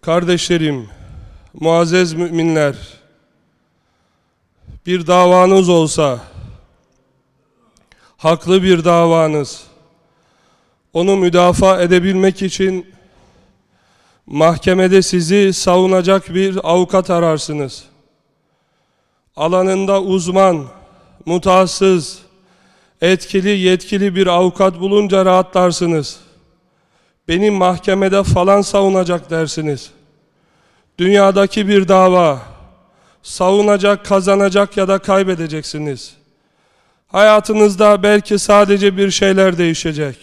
Kardeşlerim, muazzez müminler, bir davanız olsa, haklı bir davanız, onu müdafaa edebilmek için mahkemede sizi savunacak bir avukat ararsınız. Alanında uzman, mutassız, etkili, yetkili bir avukat bulunca rahatlarsınız. Benim mahkemede falan savunacak dersiniz. Dünyadaki bir dava, savunacak, kazanacak ya da kaybedeceksiniz. Hayatınızda belki sadece bir şeyler değişecek.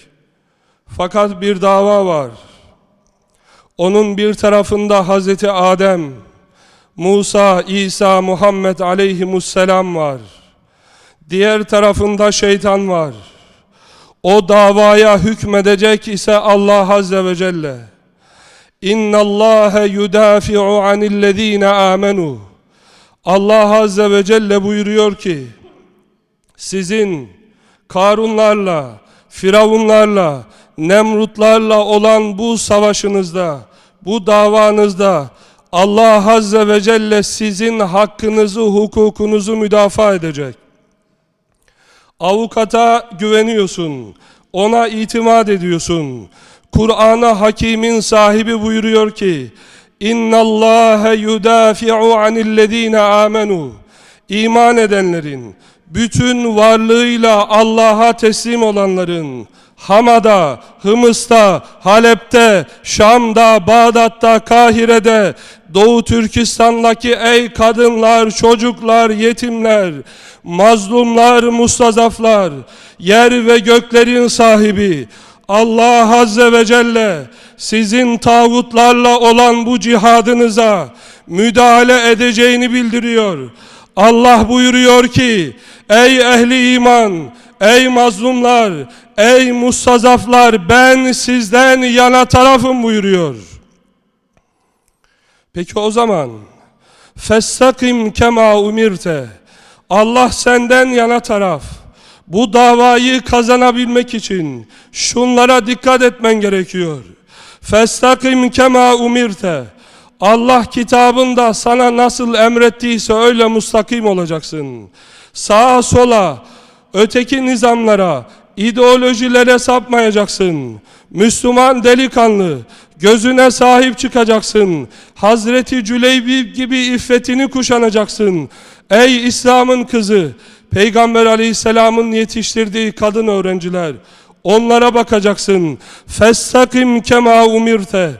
Fakat bir dava var. Onun bir tarafında Hazreti Adem, Musa, İsa, Muhammed aleyhimusselam var. Diğer tarafında şeytan var. O davaya hükmedecek ise Allah Azze ve Celle. İnna Allah yudafi'u anillezine amenu. Allah Azze ve Celle buyuruyor ki sizin Karunlarla, Firavunlarla, Nemrutlarla olan bu savaşınızda, bu davanızda Allah Azze ve Celle sizin hakkınızı, hukukunuzu müdafaa edecek. Avukata güveniyorsun, ona itimat ediyorsun. Kur'an'a hakimin sahibi buyuruyor ki, İnna Allah yudafi'u anillezine amenu. İman edenlerin, bütün varlığıyla Allah'a teslim olanların, Hama'da, Hımıs'ta, Halep'te, Şam'da, Bağdat'ta, Kahire'de, Doğu Türkistan'daki ey kadınlar, çocuklar, yetimler, mazlumlar, mustazaflar, yer ve göklerin sahibi, Allah Azze ve Celle sizin tağutlarla olan bu cihadınıza müdahale edeceğini bildiriyor. Allah buyuruyor ki, ey ehli iman, ey mazlumlar, ey mustazaflar ben sizden yana tarafım buyuruyor. Peki o zaman Festakim kema umirte Allah senden yana taraf. Bu davayı kazanabilmek için şunlara dikkat etmen gerekiyor. Festakim kema umirte Allah kitabında sana nasıl emrettiyse öyle mustakim olacaksın. Sağa sola, öteki nizamlara, ideolojilere sapmayacaksın. Müslüman delikanlı, gözüne sahip çıkacaksın. Hazreti Cüleybi gibi iffetini kuşanacaksın. Ey İslam'ın kızı, Peygamber aleyhisselamın yetiştirdiği kadın öğrenciler, onlara bakacaksın. Festakim kema umirte.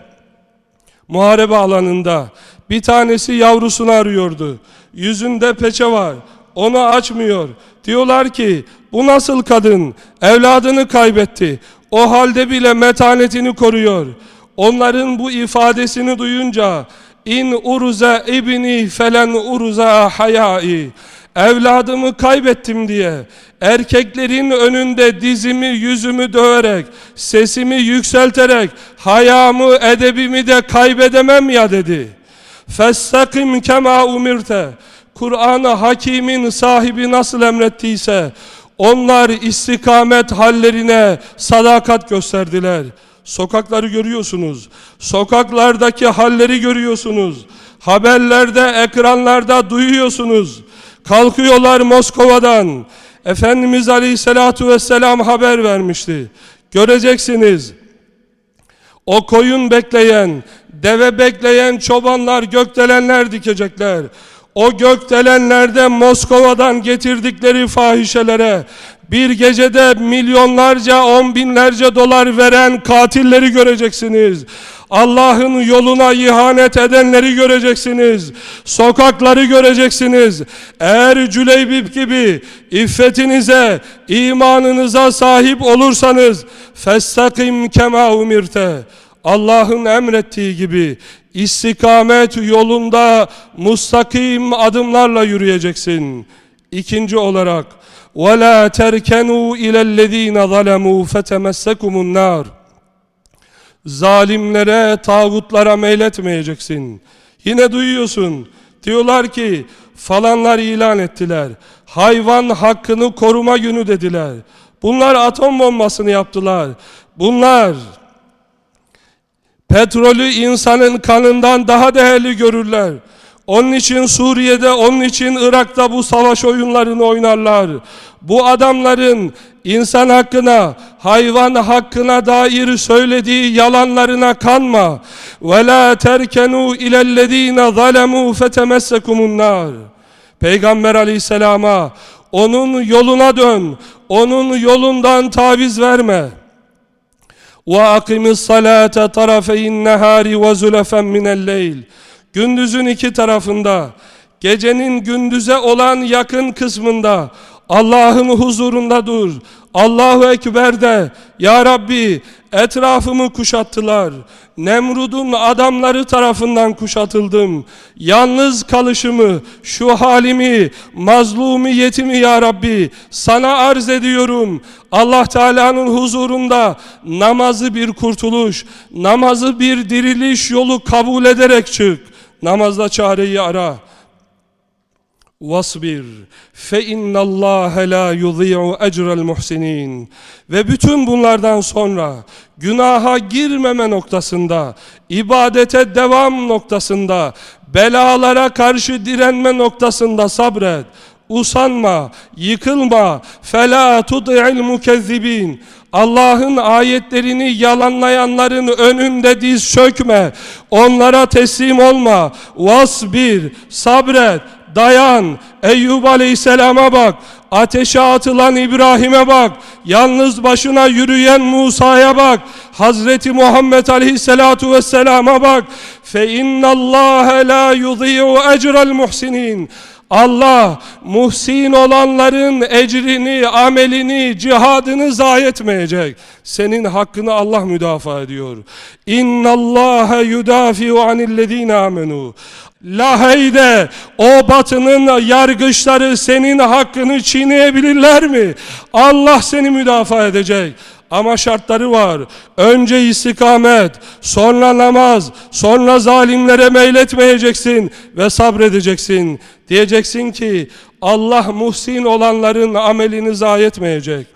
Muharebe alanında bir tanesi yavrusunu arıyordu. Yüzünde peçe var. Onu açmıyor. Diyorlar ki bu nasıl kadın? Evladını kaybetti. O halde bile metanetini koruyor. Onların bu ifadesini duyunca in uruza ibni felen uruza hayai evladımı kaybettim diye erkeklerin önünde dizimi yüzümü döverek sesimi yükselterek hayamı edebimi de kaybedemem ya dedi. Festakim kema umirte Kur'an-ı Hakim'in sahibi nasıl emrettiyse onlar istikamet hallerine sadakat gösterdiler. Sokakları görüyorsunuz. Sokaklardaki halleri görüyorsunuz. Haberlerde, ekranlarda duyuyorsunuz. Kalkıyorlar Moskova'dan. Efendimiz Aleyhisselatü Vesselam haber vermişti. Göreceksiniz. O koyun bekleyen, deve bekleyen çobanlar gökdelenler dikecekler. O gökdelenlerde Moskova'dan getirdikleri fahişelere bir gecede milyonlarca, on binlerce dolar veren katilleri göreceksiniz. Allah'ın yoluna ihanet edenleri göreceksiniz. Sokakları göreceksiniz. Eğer Cüleybib gibi iffetinize, imanınıza sahip olursanız festakim kema umirte. Allah'ın emrettiği gibi istikamet yolunda mustakim adımlarla yürüyeceksin. İkinci olarak وَلَا تَرْكَنُوا اِلَى الَّذ۪ينَ ظَلَمُوا فَتَمَسَّكُمُ النَّارِ Zalimlere, tağutlara meyletmeyeceksin. Yine duyuyorsun. Diyorlar ki falanlar ilan ettiler. Hayvan hakkını koruma günü dediler. Bunlar atom bombasını yaptılar. Bunlar Petrolü insanın kanından daha değerli görürler. Onun için Suriye'de, onun için Irak'ta bu savaş oyunlarını oynarlar. Bu adamların insan hakkına, hayvan hakkına dair söylediği yalanlarına kanma. La terkenu ilellezine zalemu fetemessekumun nar. Peygamber Aleyhisselam'a onun yoluna dön. Onun yolundan taviz verme. Salate tarafeyn nehari ve zulefen minel leyl. Gündüzün iki tarafında, gecenin gündüze olan yakın kısmında Allah'ın huzurunda dur. Allahu Ekber de Ya Rabbi etrafımı kuşattılar. Nemrud'un adamları tarafından kuşatıldım. Yalnız kalışımı, şu halimi, mazlumiyetimi Ya Rabbi sana arz ediyorum. Allah Teala'nın huzurunda namazı bir kurtuluş, namazı bir diriliş yolu kabul ederek çık. Namazda çareyi ara. Vasbir fe innallâhe la yudî'u ecrel muhsinin. Ve bütün bunlardan sonra günaha girmeme noktasında, ibadete devam noktasında, belalara karşı direnme noktasında sabret. Usanma, yıkılma. Fela tud'il mukezzibin. Allah'ın ayetlerini yalanlayanların önünde diz çökme. Onlara teslim olma. Vasbir, sabret, dayan. Eyyub Aleyhisselam'a bak. Ateşe atılan İbrahim'e bak. Yalnız başına yürüyen Musa'ya bak. Hazreti Muhammed Aleyhisselatu Vesselam'a bak. Fe innallâhe la yudî'u ecrel muhsinin. Allah muhsin olanların ecrini, amelini, cihadını zayi etmeyecek. Senin hakkını Allah müdafaa ediyor. İnna Allah yudafi'u anillezine amenu. Lahey'de o batının yargıçları senin hakkını çiğneyebilirler mi? Allah seni müdafaa edecek. Ama şartları var. Önce istikamet, sonra namaz, sonra zalimlere meyletmeyeceksin ve sabredeceksin. Diyeceksin ki Allah muhsin olanların amelini zayi etmeyecek.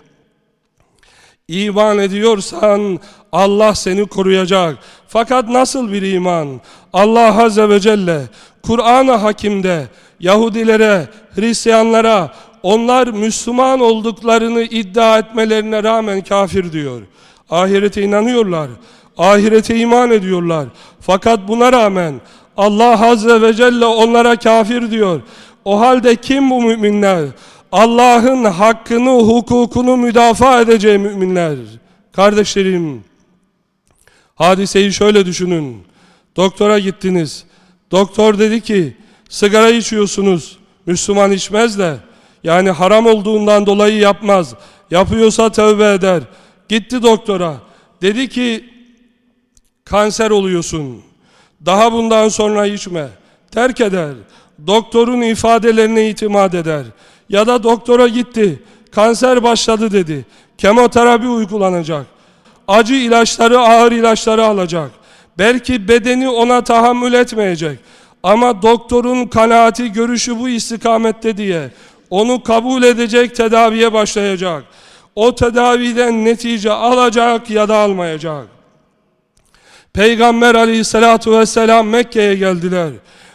İman ediyorsan Allah seni koruyacak. Fakat nasıl bir iman? Allah Azze ve Celle Kur'an-ı Hakim'de Yahudilere, Hristiyanlara onlar Müslüman olduklarını iddia etmelerine rağmen kafir diyor. Ahirete inanıyorlar. Ahirete iman ediyorlar. Fakat buna rağmen Allah Azze ve Celle onlara kafir diyor. O halde kim bu müminler? Allah'ın hakkını, hukukunu müdafaa edeceği müminler. Kardeşlerim, hadiseyi şöyle düşünün. Doktora gittiniz. Doktor dedi ki, sigara içiyorsunuz. Müslüman içmez de, yani haram olduğundan dolayı yapmaz. Yapıyorsa tövbe eder. Gitti doktora. Dedi ki, kanser oluyorsun. Daha bundan sonra içme. Terk eder. Doktorun ifadelerine itimat eder. Ya da doktora gitti. Kanser başladı dedi. Kemoterapi uygulanacak. Acı ilaçları, ağır ilaçları alacak. Belki bedeni ona tahammül etmeyecek. Ama doktorun kanaati, görüşü bu istikamette diye onu kabul edecek, tedaviye başlayacak. O tedaviden netice alacak ya da almayacak. Peygamber aleyhissalatu vesselam Mekke'ye geldiler.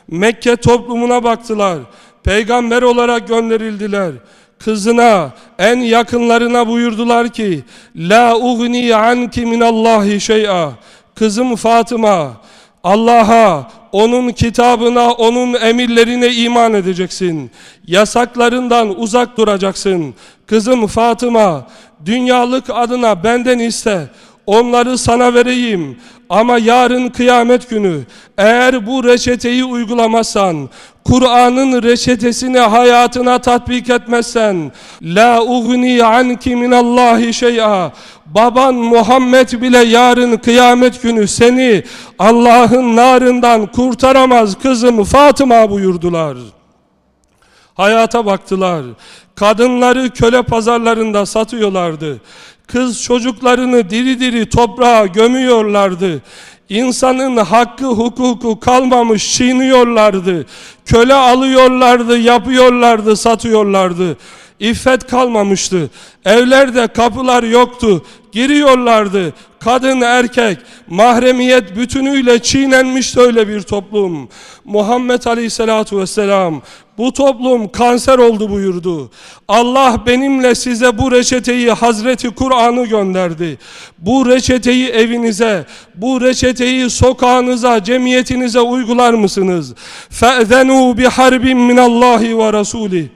Mekke toplumuna baktılar. Peygamber olarak gönderildiler. Kızına, en yakınlarına buyurdular ki La ugni anki minallahi şey'a Kızım Fatıma Allah'a, onun kitabına, onun emirlerine iman edeceksin. Yasaklarından uzak duracaksın. Kızım Fatıma, dünyalık adına benden iste. Onları sana vereyim. Ama yarın kıyamet günü eğer bu reçeteyi uygulamazsan, Kur'an'ın reçetesini hayatına tatbik etmezsen, la ugni anki minallahi şey'a. Baban Muhammed bile yarın kıyamet günü seni Allah'ın narından kurtaramaz kızım Fatıma buyurdular. Hayata baktılar. Kadınları köle pazarlarında satıyorlardı. Kız çocuklarını diri diri toprağa gömüyorlardı. İnsanın hakkı hukuku kalmamış çiğniyorlardı. Köle alıyorlardı, yapıyorlardı, satıyorlardı. İffet kalmamıştı. Evlerde kapılar yoktu. Giriyorlardı. Kadın erkek mahremiyet bütünüyle çiğnenmiş öyle bir toplum. Muhammed Aleyhisselatu Vesselam bu toplum kanser oldu buyurdu. Allah benimle size bu reçeteyi Hazreti Kur'an'ı gönderdi. Bu reçeteyi evinize, bu reçeteyi sokağınıza, cemiyetinize uygular mısınız? فَاَذَنُوا بِحَرْبٍ مِنَ اللّٰهِ وَرَسُولِهِ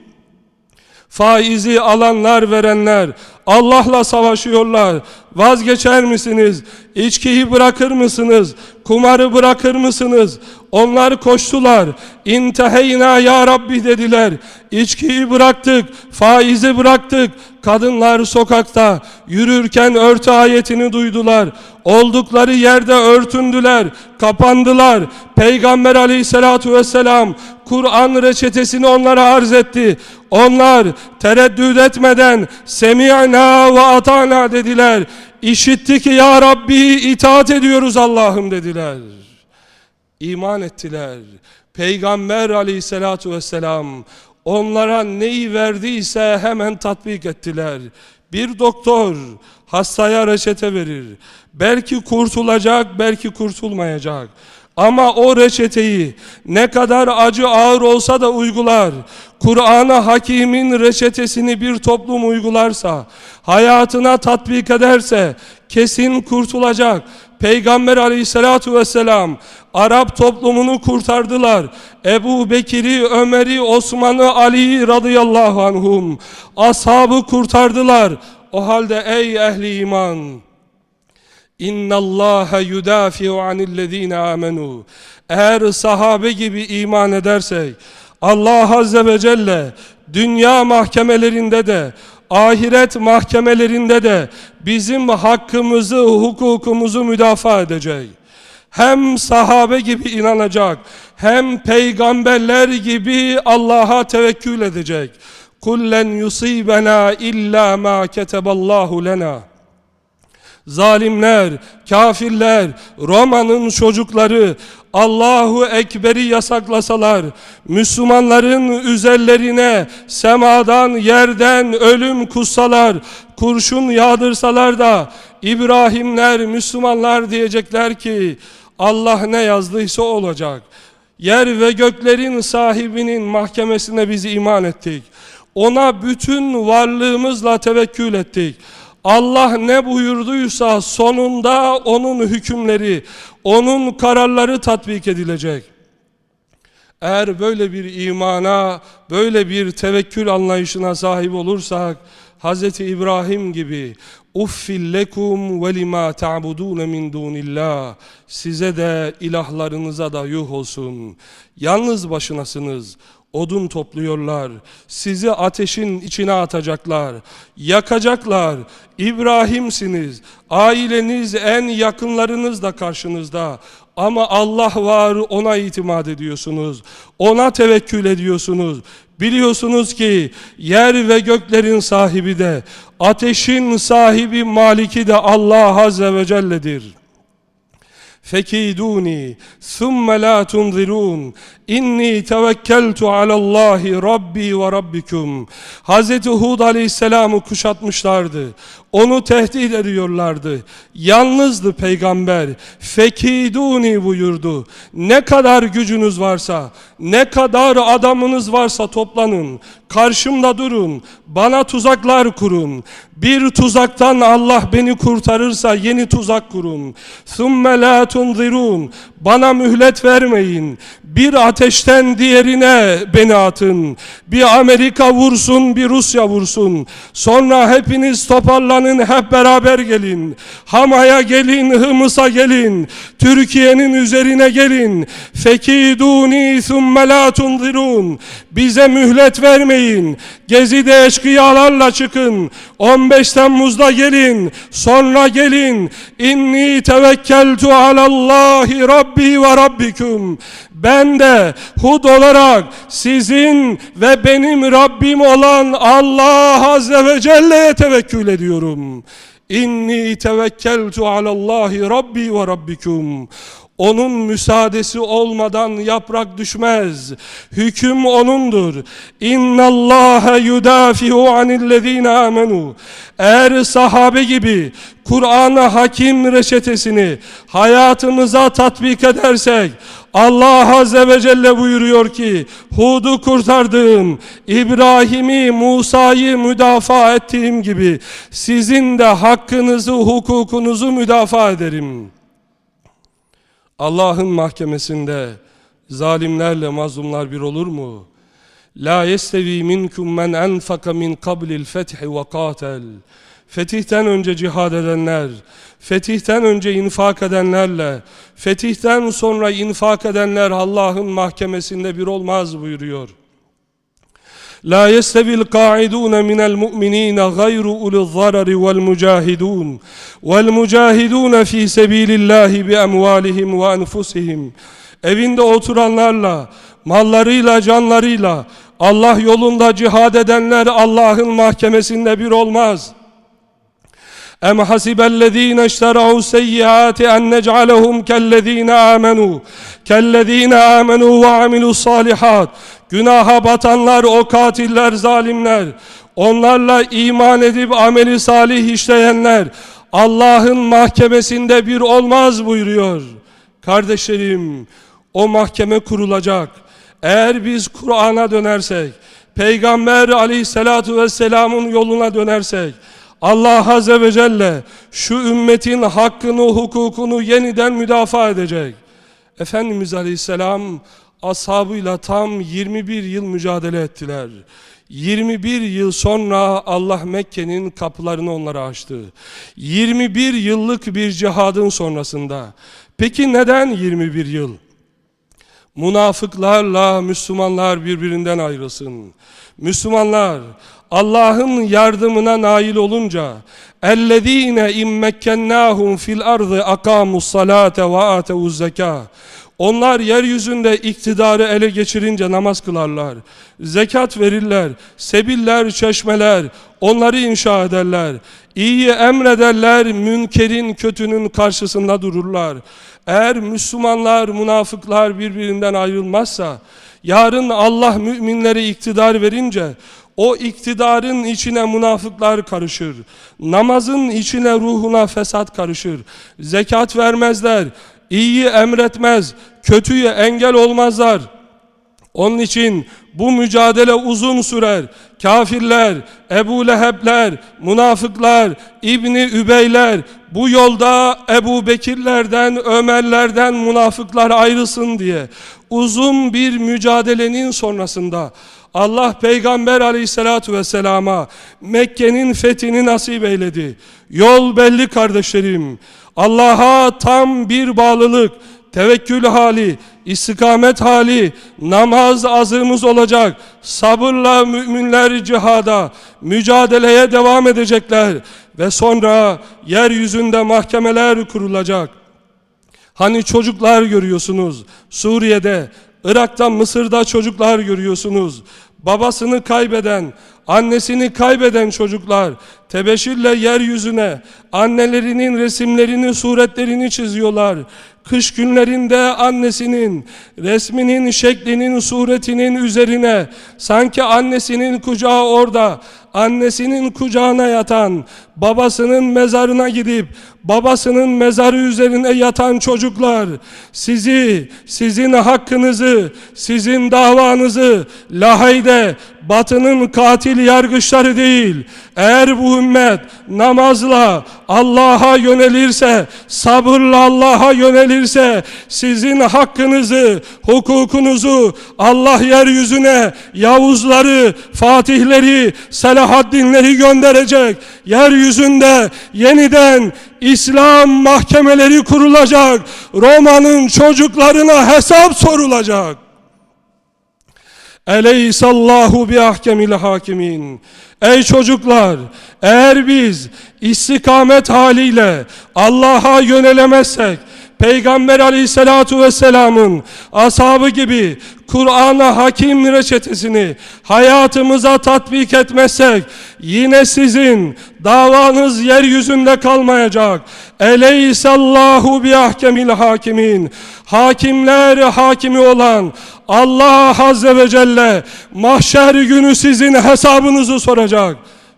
Faizi alanlar verenler Allah'la savaşıyorlar. Vazgeçer misiniz? İçkiyi bırakır mısınız? Kumarı bırakır mısınız? Onlar koştular. İnteheyna ya Rabbi dediler. İçkiyi bıraktık, faizi bıraktık. Kadınlar sokakta yürürken örtü ayetini duydular. Oldukları yerde örtündüler, kapandılar. Peygamber aleyhissalatu vesselam Kur'an reçetesini onlara arz etti. Onlar tereddüt etmeden semi'na ve atana dediler. İşitti ki ya Rabbi itaat ediyoruz Allah'ım dediler. İman ettiler. Peygamber aleyhissalatu vesselam onlara neyi verdiyse hemen tatbik ettiler. Bir doktor hastaya reçete verir. Belki kurtulacak, belki kurtulmayacak. Ama o reçeteyi ne kadar acı ağır olsa da uygular. Kur'an-ı Hakim'in reçetesini bir toplum uygularsa, hayatına tatbik ederse kesin kurtulacak. Peygamber aleyhissalatu vesselam Arap toplumunu kurtardılar. Ebu Bekir'i, Ömer'i, Osman'ı, Ali'yi radıyallahu anhum ashabı kurtardılar. O halde ey ehli iman İnna Allah yudafi'u anillezine amenu. Eğer sahabe gibi iman edersek Allah azze ve celle dünya mahkemelerinde de ahiret mahkemelerinde de bizim hakkımızı, hukukumuzu müdafaa edecek. Hem sahabe gibi inanacak, hem peygamberler gibi Allah'a tevekkül edecek. Kullen yusibena illa ma keteballahu lena. Zalimler, kafirler, Roma'nın çocukları Allahu Ekber'i yasaklasalar, Müslümanların üzerlerine semadan, yerden ölüm kussalar, kurşun yağdırsalar da İbrahimler, Müslümanlar diyecekler ki Allah ne yazdıysa olacak. Yer ve göklerin sahibinin mahkemesine biz iman ettik. Ona bütün varlığımızla tevekkül ettik. Allah ne buyurduysa sonunda onun hükümleri, onun kararları tatbik edilecek. Eğer böyle bir imana, böyle bir tevekkül anlayışına sahip olursak, Hz. İbrahim gibi uffil lekum ve lima ta'budun min dunillah size de ilahlarınıza da yuh olsun. Yalnız başınasınız odun topluyorlar. Sizi ateşin içine atacaklar. Yakacaklar. İbrahim'siniz. Aileniz en yakınlarınız da karşınızda. Ama Allah var ona itimat ediyorsunuz. Ona tevekkül ediyorsunuz. Biliyorsunuz ki yer ve göklerin sahibi de ateşin sahibi maliki de Allah Azze ve Celle'dir. فكيدوني ثم لا تنظرون İnni tevekkeltu alallahi Rabbi ve Rabbikum. Hz. Hud aleyhisselamı kuşatmışlardı. Onu tehdit ediyorlardı. Yalnızdı peygamber. Fekiduni buyurdu. Ne kadar gücünüz varsa, ne kadar adamınız varsa toplanın. Karşımda durun. Bana tuzaklar kurun. Bir tuzaktan Allah beni kurtarırsa yeni tuzak kurun. Thumme la tunzirun. Bana mühlet vermeyin. Bir ateşten diğerine beni atın. Bir Amerika vursun, bir Rusya vursun. Sonra hepiniz toparlanın toplanın hep beraber gelin. Hama'ya gelin, Hımıs'a gelin. Türkiye'nin üzerine gelin. Fekiduni thumme la tunzirun. Bize mühlet vermeyin. Gezide eşkıyalarla çıkın. 15 Temmuz'da gelin. Sonra gelin. İnni tevekkeltu alallahi Rabbi ve Rabbikum. Ben de Hud olarak sizin ve benim Rabbim olan Allah Azze ve Celle'ye tevekkül ediyorum. İnni tevekkeltu alallahi Rabbi ve Rabbikum. Onun müsaadesi olmadan yaprak düşmez. Hüküm O'nundur. İnna Allah yudafihu anillezine amenu. Eğer sahabe gibi Kur'an'a hakim reçetesini hayatımıza tatbik edersek Allah Azze ve Celle buyuruyor ki Hud'u kurtardığım, İbrahim'i, Musa'yı müdafaa ettiğim gibi sizin de hakkınızı, hukukunuzu müdafaa ederim. Allah'ın mahkemesinde zalimlerle mazlumlar bir olur mu? La yestevi minkum men enfaka min qablil fethi ve qatel. Fetihten önce cihad edenler, fetihten önce infak edenlerle, fetihten sonra infak edenler Allah'ın mahkemesinde bir olmaz buyuruyor. لا يستوي القاعدون من المؤمنين غير أولي الضرر والمجاهدون والمجاهدون في سبيل الله بأموالهم وأنفسهم Evinde oturanlarla, mallarıyla, canlarıyla Allah yolunda cihad edenler Allah'ın mahkemesinde bir olmaz.'' أم حسب الذين اشتروا السيئات أن نجعلهم كالذين آمنوا كالذين آمنوا وعملوا الصالحات Günaha batanlar, o katiller, zalimler, onlarla iman edip ameli salih işleyenler, Allah'ın mahkemesinde bir olmaz buyuruyor. Kardeşlerim, o mahkeme kurulacak. Eğer biz Kur'an'a dönersek, Peygamber aleyhissalatu vesselamın yoluna dönersek, Allah Azze ve Celle şu ümmetin hakkını, hukukunu yeniden müdafaa edecek. Efendimiz Aleyhisselam ashabıyla tam 21 yıl mücadele ettiler. 21 yıl sonra Allah Mekke'nin kapılarını onlara açtı. 21 yıllık bir cihadın sonrasında. Peki neden 21 yıl? Münafıklarla Müslümanlar birbirinden ayrılsın. Müslümanlar Allah'ın yardımına nail olunca اَلَّذ۪ينَ اِمَّكَّنَّاهُمْ فِي الْأَرْضِ اَقَامُوا الصَّلَاةَ وَآتَوُوا الزَّكَاةَ onlar yeryüzünde iktidarı ele geçirince namaz kılarlar. Zekat verirler, sebiller, çeşmeler, onları inşa ederler. İyiyi emrederler, münkerin, kötünün karşısında dururlar. Eğer Müslümanlar, münafıklar birbirinden ayrılmazsa, yarın Allah müminlere iktidar verince, o iktidarın içine münafıklar karışır. Namazın içine ruhuna fesat karışır. Zekat vermezler. İyiyi emretmez. Kötüye engel olmazlar. Onun için bu mücadele uzun sürer. Kafirler, Ebu Lehebler, münafıklar, İbni Übeyler bu yolda Ebu Bekirlerden, Ömerlerden münafıklar ayrılsın diye uzun bir mücadelenin sonrasında Allah Peygamber aleyhissalatu vesselama Mekke'nin fethini nasip eyledi. Yol belli kardeşlerim. Allah'a tam bir bağlılık, tevekkül hali, istikamet hali, namaz azığımız olacak. Sabırla müminler cihada, mücadeleye devam edecekler. Ve sonra yeryüzünde mahkemeler kurulacak. Hani çocuklar görüyorsunuz Suriye'de, Irak'ta, Mısır'da çocuklar görüyorsunuz. Babasını kaybeden, annesini kaybeden çocuklar tebeşirle yeryüzüne annelerinin resimlerini, suretlerini çiziyorlar. Kış günlerinde annesinin resminin, şeklinin, suretinin üzerine sanki annesinin kucağı orada, annesinin kucağına yatan, babasının mezarına gidip babasının mezarı üzerine yatan çocuklar sizi, sizin hakkınızı, sizin davanızı lahayde batının katil yargıçları değil. Eğer bu ümmet namazla Allah'a yönelirse, sabırla Allah'a yönelirse sizin hakkınızı, hukukunuzu Allah yeryüzüne Yavuzları, Fatihleri, Selahaddinleri gönderecek. Yeryüzünde yeniden İslam mahkemeleri kurulacak. Roma'nın çocuklarına hesap sorulacak. Eleysallahu bi ahkemil hakimin. Ey çocuklar, eğer biz istikamet haliyle Allah'a yönelemezsek, Peygamber aleyhissalatu vesselamın ashabı gibi Kur'an'a hakim reçetesini hayatımıza tatbik etmezsek yine sizin davanız yeryüzünde kalmayacak. Eleysallahu bi hakimin. Hakimler hakimi olan Allah Azze ve Celle mahşer günü sizin hesabınızı soracak.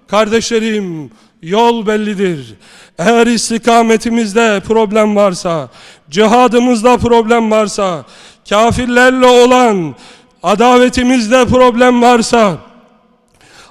Kardeşlerim yol bellidir. Eğer istikametimizde problem varsa, cihadımızda problem varsa, kafirlerle olan adavetimizde problem varsa,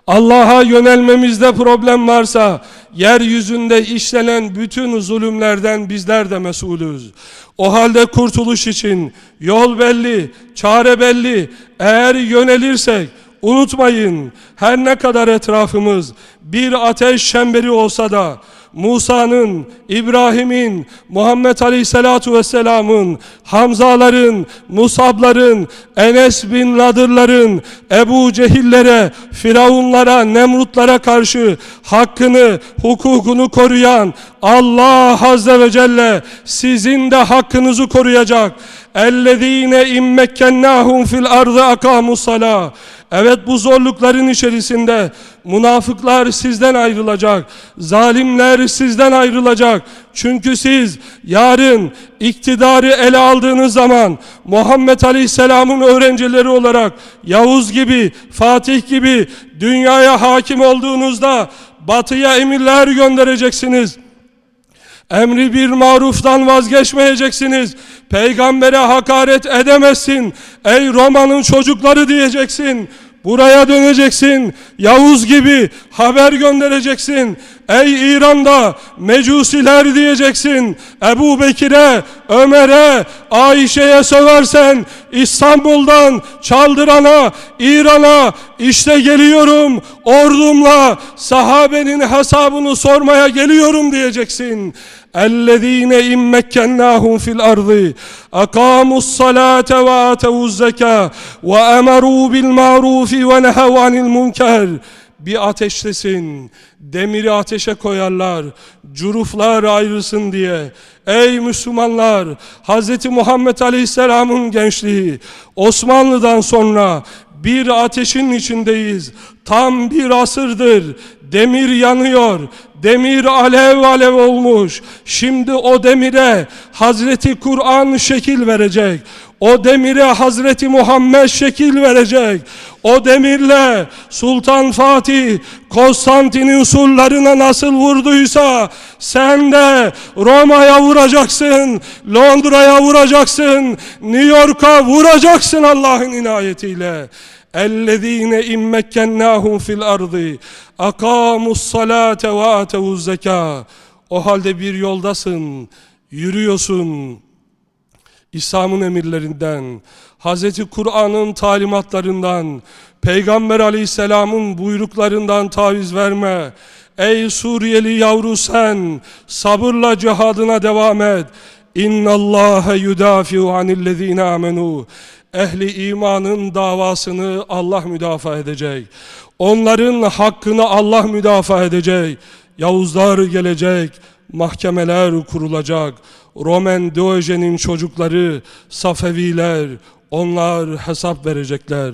Allah'a yönelmemizde problem varsa, yeryüzünde işlenen bütün zulümlerden bizler de mesulüz. O halde kurtuluş için yol belli, çare belli. Eğer yönelirsek, unutmayın her ne kadar etrafımız bir ateş çemberi olsa da, Musa'nın, İbrahim'in, Muhammed Aleyhisselatu Vesselam'ın, Hamzaların, Musabların, Enes bin Nadırların, Ebu Cehillere, Firavunlara, Nemrutlara karşı hakkını, hukukunu koruyan Allah Azze ve Celle sizin de hakkınızı koruyacak. اَلَّذ۪ينَ اِمَّكَّنَّاهُمْ fil ardı akamu salah. Evet bu zorlukların içerisinde münafıklar sizden ayrılacak. Zalimler sizden ayrılacak. Çünkü siz yarın iktidarı ele aldığınız zaman Muhammed Aleyhisselam'ın öğrencileri olarak Yavuz gibi, Fatih gibi dünyaya hakim olduğunuzda batıya emirler göndereceksiniz. Emri bir maruftan vazgeçmeyeceksiniz. Peygambere hakaret edemezsin. Ey Roma'nın çocukları diyeceksin. Buraya döneceksin. Yavuz gibi haber göndereceksin. Ey İran'da mecusiler diyeceksin. Ebu Bekir'e, Ömer'e, Ayşe'ye söversen İstanbul'dan Çaldıran'a, İran'a işte geliyorum ordumla sahabenin hesabını sormaya geliyorum diyeceksin. اَلَّذ۪ينَ اِمَّكَّنَّاهُمْ فِي الْأَرْضِ اَقَامُوا الصَّلَاةَ وَآتَوُوا الزَّكَاةَ وَأَمَرُوا بِالْمَعْرُوفِ وَنَهَوْا عَنِ الْمُنْكَرِ bir ateştesin, demiri ateşe koyarlar, curuflar ayrılsın diye. Ey Müslümanlar, Hz. Muhammed Aleyhisselam'ın gençliği, Osmanlı'dan sonra bir ateşin içindeyiz. Tam bir asırdır demir yanıyor, demir alev alev olmuş. Şimdi o demire Hazreti Kur'an şekil verecek. O demire Hazreti Muhammed şekil verecek. O demirle Sultan Fatih Konstantin'in surlarına nasıl vurduysa sen de Roma'ya vuracaksın, Londra'ya vuracaksın, New York'a vuracaksın Allah'ın inayetiyle. اَلَّذ۪ينَ اِمَّكَّنَّاهُمْ fil الْأَرْضِ اَقَامُوا الصَّلَاةَ وَآتَوُوا الزَّكَاةَ O halde bir yoldasın, yürüyorsun. İslam'ın emirlerinden, Hz. Kur'an'ın talimatlarından, Peygamber aleyhisselamın buyruklarından taviz verme. Ey Suriyeli yavru sen, sabırla cihadına devam et. اِنَّ اللّٰهَ يُدَافِعُ عَنِ الَّذ۪ينَ آمَنُوا Ehli imanın davasını Allah müdafaa edecek. Onların hakkını Allah müdafaa edecek. Yavuzlar gelecek, mahkemeler kurulacak. Roman Diojen'in çocukları, Safeviler, onlar hesap verecekler.